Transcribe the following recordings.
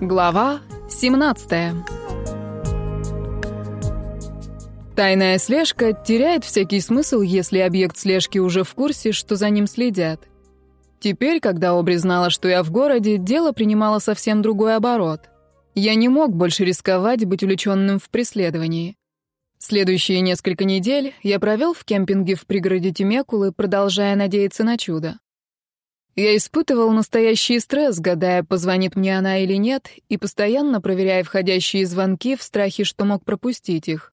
Глава 17 Тайная слежка теряет всякий смысл, если объект слежки уже в курсе, что за ним следят. Теперь, когда Обри знала, что я в городе, дело принимало совсем другой оборот. Я не мог больше рисковать быть увлеченным в преследовании. Следующие несколько недель я провел в кемпинге в пригороде Тимекулы, продолжая надеяться на чудо. Я испытывал настоящий стресс, гадая, позвонит мне она или нет, и постоянно проверяя входящие звонки в страхе, что мог пропустить их.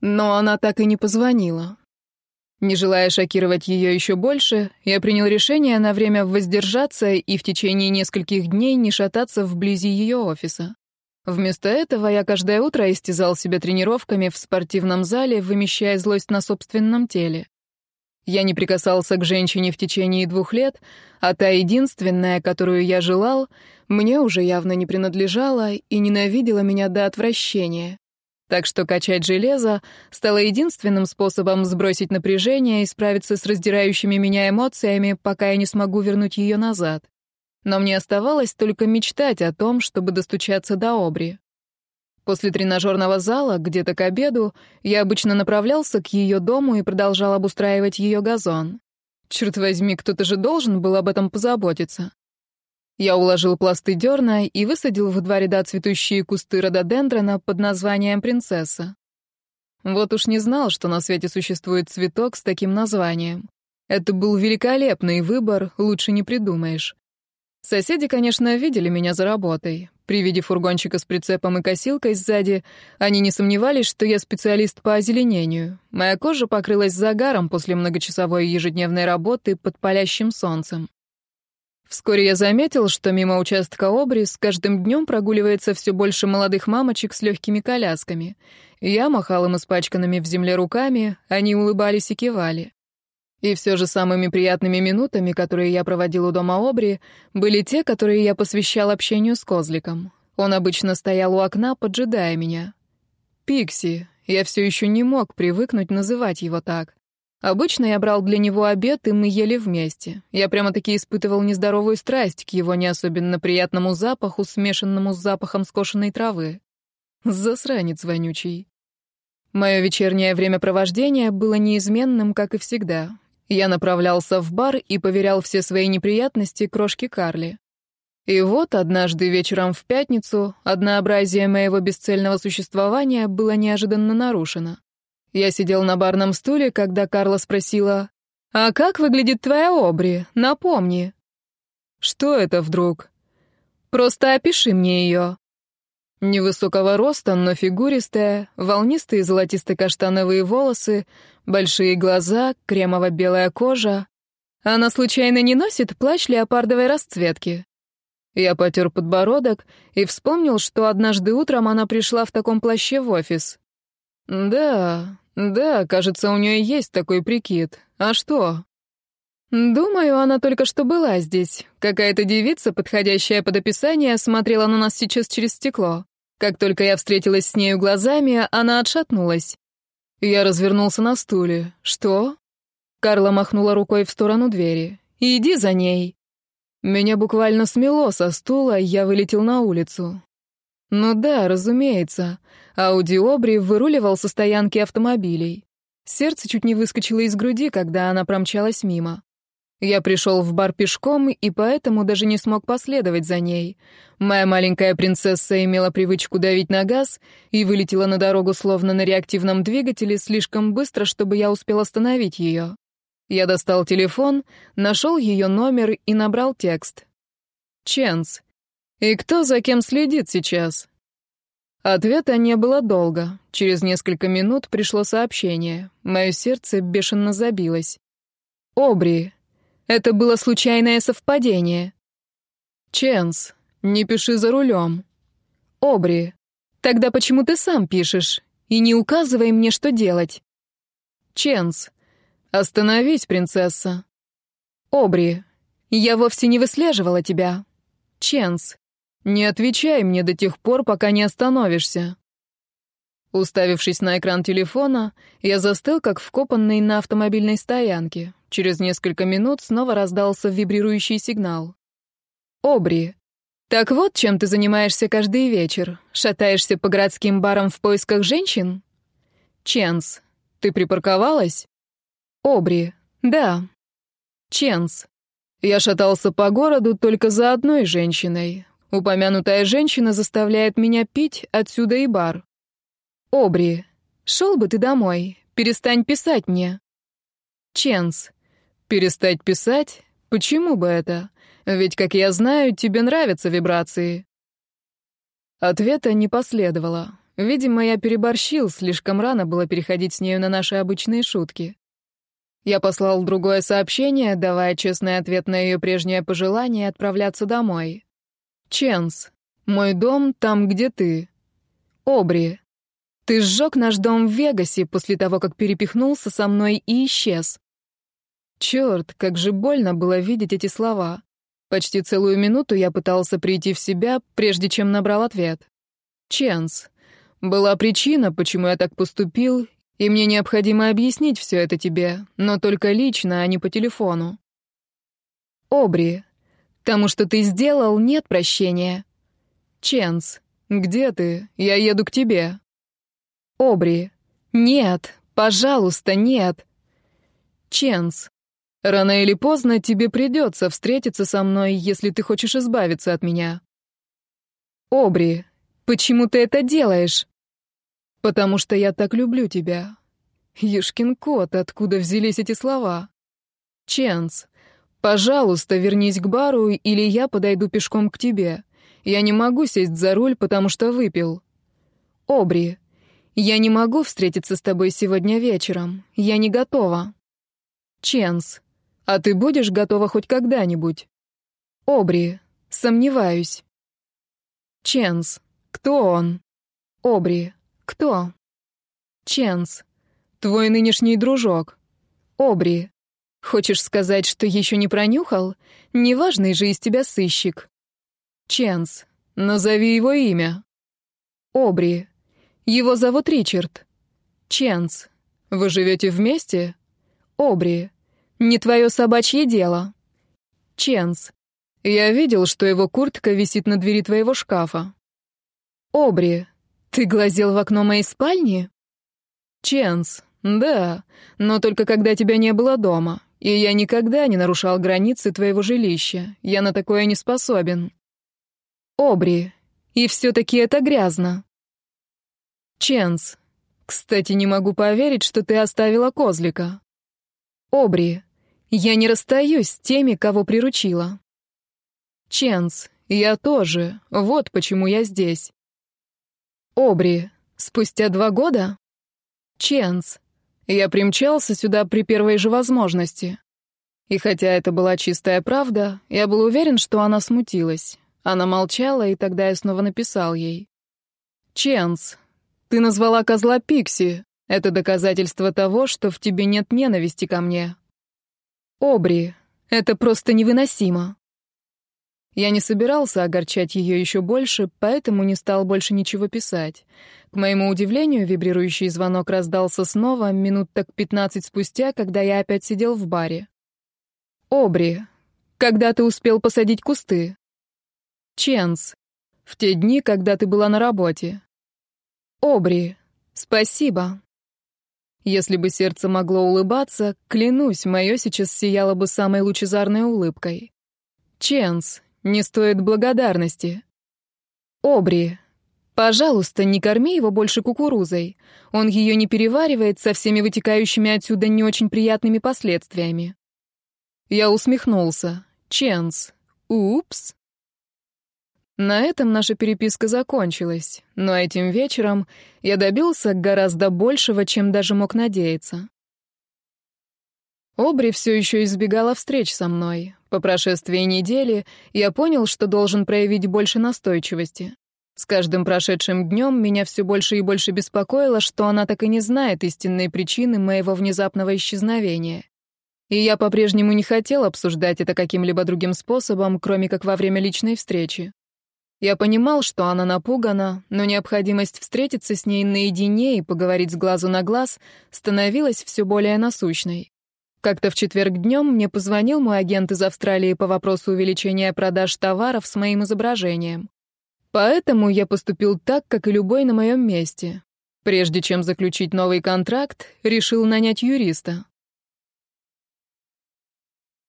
Но она так и не позвонила. Не желая шокировать ее еще больше, я принял решение на время воздержаться и в течение нескольких дней не шататься вблизи ее офиса. Вместо этого я каждое утро истязал себя тренировками в спортивном зале, вымещая злость на собственном теле. Я не прикасался к женщине в течение двух лет, а та единственная, которую я желал, мне уже явно не принадлежала и ненавидела меня до отвращения. Так что качать железо стало единственным способом сбросить напряжение и справиться с раздирающими меня эмоциями, пока я не смогу вернуть ее назад. Но мне оставалось только мечтать о том, чтобы достучаться до Обри. После тренажерного зала, где-то к обеду, я обычно направлялся к ее дому и продолжал обустраивать ее газон. Черт возьми, кто-то же должен был об этом позаботиться. Я уложил пласты дерна и высадил в два ряда цветущие кусты рододендрона под названием «Принцесса». Вот уж не знал, что на свете существует цветок с таким названием. Это был великолепный выбор, лучше не придумаешь. Соседи, конечно, видели меня за работой. При виде фургончика с прицепом и косилкой сзади, они не сомневались, что я специалист по озеленению. Моя кожа покрылась загаром после многочасовой ежедневной работы под палящим солнцем. Вскоре я заметил, что мимо участка Обри с каждым днем прогуливается все больше молодых мамочек с легкими колясками. Я махал им испачканными в земле руками, они улыбались и кивали. И все же самыми приятными минутами, которые я проводил у дома Обри, были те, которые я посвящал общению с козликом. Он обычно стоял у окна, поджидая меня. «Пикси», я все еще не мог привыкнуть называть его так. Обычно я брал для него обед, и мы ели вместе. Я прямо-таки испытывал нездоровую страсть к его не особенно приятному запаху, смешанному с запахом скошенной травы. Засранец вонючий. Мое вечернее времяпровождение было неизменным, как и всегда. Я направлялся в бар и поверял все свои неприятности крошке Карли. И вот однажды вечером в пятницу однообразие моего бесцельного существования было неожиданно нарушено. Я сидел на барном стуле, когда Карла спросила, «А как выглядит твоя обри? Напомни». «Что это вдруг?» «Просто опиши мне ее». Невысокого роста, но фигуристая, волнистые золотисто-каштановые волосы, большие глаза, кремово-белая кожа. Она случайно не носит плащ леопардовой расцветки? Я потер подбородок и вспомнил, что однажды утром она пришла в таком плаще в офис. «Да, да, кажется, у нее есть такой прикид. А что?» «Думаю, она только что была здесь. Какая-то девица, подходящая под описание, смотрела на нас сейчас через стекло. Как только я встретилась с нею глазами, она отшатнулась. Я развернулся на стуле. «Что?» Карла махнула рукой в сторону двери. «Иди за ней». Меня буквально смело со стула, я вылетел на улицу. Ну да, разумеется. Аудиобри выруливал со стоянки автомобилей. Сердце чуть не выскочило из груди, когда она промчалась мимо. Я пришел в бар пешком и поэтому даже не смог последовать за ней. Моя маленькая принцесса имела привычку давить на газ и вылетела на дорогу словно на реактивном двигателе слишком быстро, чтобы я успел остановить ее. Я достал телефон, нашел ее номер и набрал текст. «Ченс. И кто за кем следит сейчас?» Ответа не было долго. Через несколько минут пришло сообщение. Мое сердце бешено забилось. «Обри, это было случайное совпадение. Ченс, не пиши за рулем. Обри, тогда почему ты сам пишешь? И не указывай мне, что делать. Ченс, остановись, принцесса. Обри, я вовсе не выслеживала тебя. Ченс, не отвечай мне до тех пор, пока не остановишься. Уставившись на экран телефона, я застыл, как вкопанный на автомобильной стоянке. Через несколько минут снова раздался вибрирующий сигнал. «Обри, так вот чем ты занимаешься каждый вечер. Шатаешься по городским барам в поисках женщин?» «Ченс, ты припарковалась?» «Обри, да». «Ченс, я шатался по городу только за одной женщиной. Упомянутая женщина заставляет меня пить, отсюда и бар». «Обри, шел бы ты домой, перестань писать мне». «Ченс, Перестать писать? Почему бы это? Ведь, как я знаю, тебе нравятся вибрации. Ответа не последовало. Видимо, я переборщил, слишком рано было переходить с нею на наши обычные шутки. Я послал другое сообщение, давая честный ответ на ее прежнее пожелание отправляться домой. Ченс, мой дом там, где ты. Обри, ты сжег наш дом в Вегасе после того, как перепихнулся со мной и исчез. Черт, как же больно было видеть эти слова. Почти целую минуту я пытался прийти в себя, прежде чем набрал ответ. Ченс. Была причина, почему я так поступил, и мне необходимо объяснить все это тебе, но только лично, а не по телефону. Обри. Тому, что ты сделал, нет прощения. Ченс. Где ты? Я еду к тебе. Обри. Нет. Пожалуйста, нет. Ченс. Рано или поздно тебе придется встретиться со мной, если ты хочешь избавиться от меня. Обри, почему ты это делаешь? Потому что я так люблю тебя. Юшкин кот, откуда взялись эти слова? Ченс, пожалуйста, вернись к бару, или я подойду пешком к тебе. Я не могу сесть за руль, потому что выпил. Обри, я не могу встретиться с тобой сегодня вечером. Я не готова. Ченс, а ты будешь готова хоть когда-нибудь? Обри. Сомневаюсь. Ченс. Кто он? Обри. Кто? Ченс. Твой нынешний дружок. Обри. Хочешь сказать, что еще не пронюхал? Неважный же из тебя сыщик. Ченс. Назови его имя. Обри. Его зовут Ричард. Ченс. Вы живете вместе? Обри. Не твое собачье дело. Ченс. Я видел, что его куртка висит на двери твоего шкафа. Обри. Ты глазел в окно моей спальни? Ченс. Да, но только когда тебя не было дома. И я никогда не нарушал границы твоего жилища. Я на такое не способен. Обри. И все-таки это грязно. Ченс. Кстати, не могу поверить, что ты оставила козлика. Обри. Я не расстаюсь с теми, кого приручила. Ченс, я тоже. Вот почему я здесь. Обри, спустя два года? Ченс, я примчался сюда при первой же возможности. И хотя это была чистая правда, я был уверен, что она смутилась. Она молчала, и тогда я снова написал ей. «Ченс, ты назвала козла Пикси. Это доказательство того, что в тебе нет ненависти ко мне. Обри, это просто невыносимо. Я не собирался огорчать ее еще больше, поэтому не стал больше ничего писать. К моему удивлению, вибрирующий звонок раздался снова минут так пятнадцать спустя, когда я опять сидел в баре. «Обри, когда ты успел посадить кусты?» «Ченс, в те дни, когда ты была на работе». «Обри, спасибо». Если бы сердце могло улыбаться, клянусь, мое сейчас сияло бы самой лучезарной улыбкой. Ченс, не стоит благодарности. Обри, пожалуйста, не корми его больше кукурузой. Он ее не переваривает со всеми вытекающими отсюда не очень приятными последствиями. Я усмехнулся. Ченс, упс. На этом наша переписка закончилась, но этим вечером я добился гораздо большего, чем даже мог надеяться. Обри все еще избегала встреч со мной. По прошествии недели я понял, что должен проявить больше настойчивости. С каждым прошедшим днем меня все больше и больше беспокоило, что она так и не знает истинной причины моего внезапного исчезновения. И я по-прежнему не хотел обсуждать это каким-либо другим способом, кроме как во время личной встречи. Я понимал, что она напугана, но необходимость встретиться с ней наедине и поговорить с глазу на глаз становилась все более насущной. Как-то в четверг днем мне позвонил мой агент из Австралии по вопросу увеличения продаж товаров с моим изображением. Поэтому я поступил так, как и любой на моем месте. Прежде чем заключить новый контракт, решил нанять юриста.